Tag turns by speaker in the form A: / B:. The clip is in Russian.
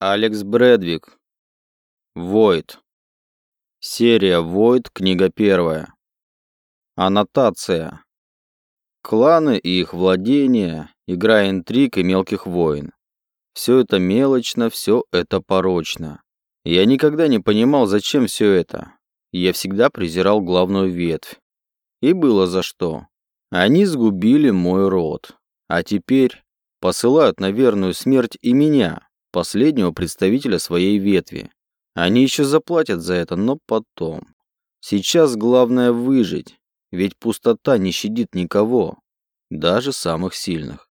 A: Алекс Брэдвик. Войд. Серия Войд, книга первая. Аннотация. Кланы и их владения, игра интриг и мелких войн. Все это мелочно, все это порочно. Я никогда не понимал, зачем все это. Я всегда презирал главную ветвь. И было за что. Они сгубили мой род. А теперь посылают на верную смерть и меня последнего представителя своей ветви. Они еще заплатят за это, но потом. Сейчас главное выжить, ведь пустота не щадит никого, даже самых сильных.